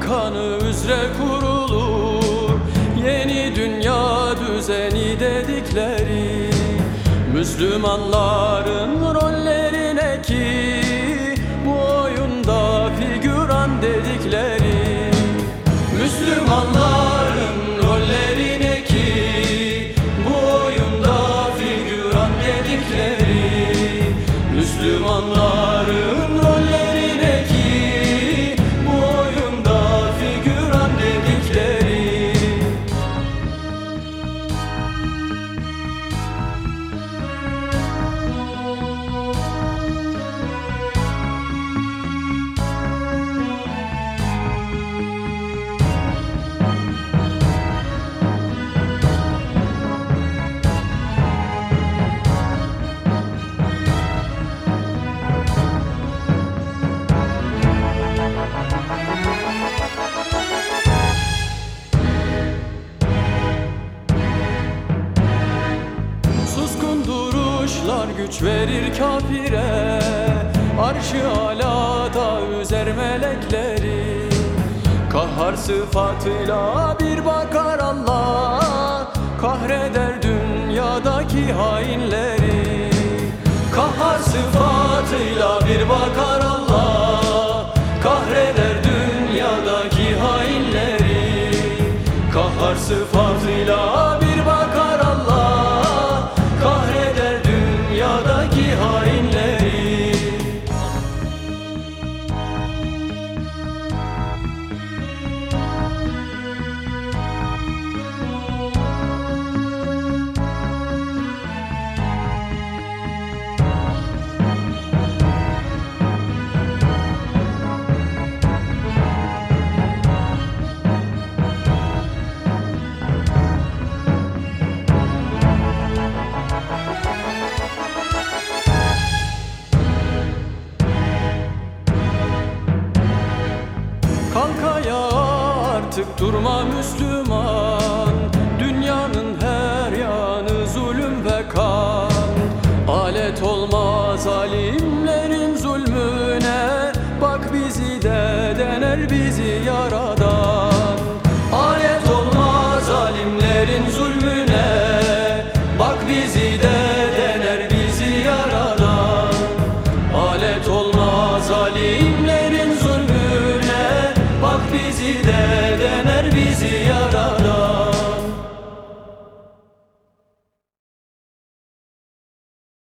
kanı üzere kurulur. Yeni dünya düzeni dedikleri Müslümanların rollerine ki Bu oyunda figüran dedikleri Müslümanların duruşlar güç verir kafire Arşı alada üzer melekleri. Kahhar sıfatıyla bir bakar Allah Kahreder dünyadaki hainleri. Kahhar sıfatıyla bir bakar Allah artık durma Müslüman. Dünyanın her yanı zulüm ve kan. Alet olma zalimlerin